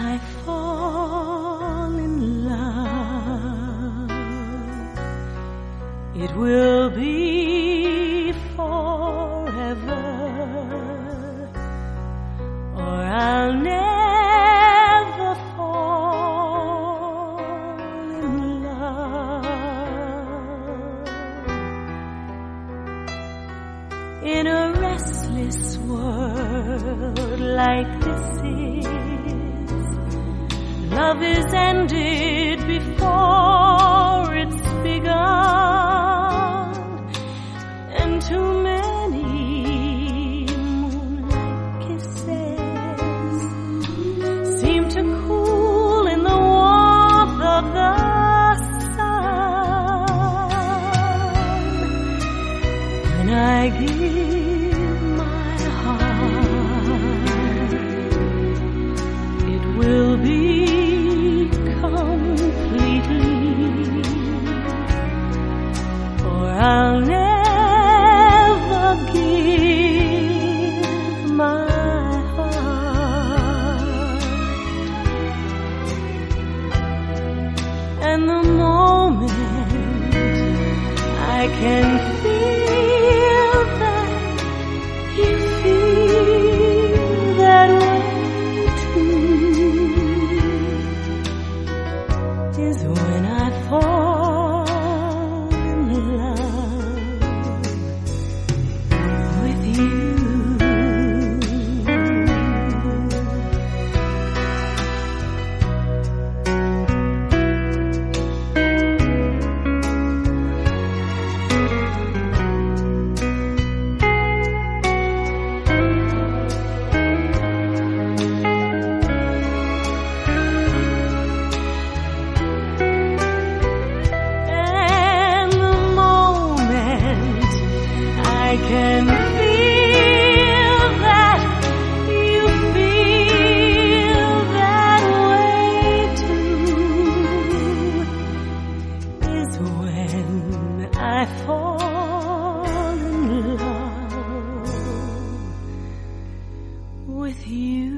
I fall in love, it will be forever, or I'll never fall in love. In a restless world like this is love is ended before it's begun, and too many moonlight kisses seem to cool in the warmth of the sun. When I give Can feel when I fall in love with you.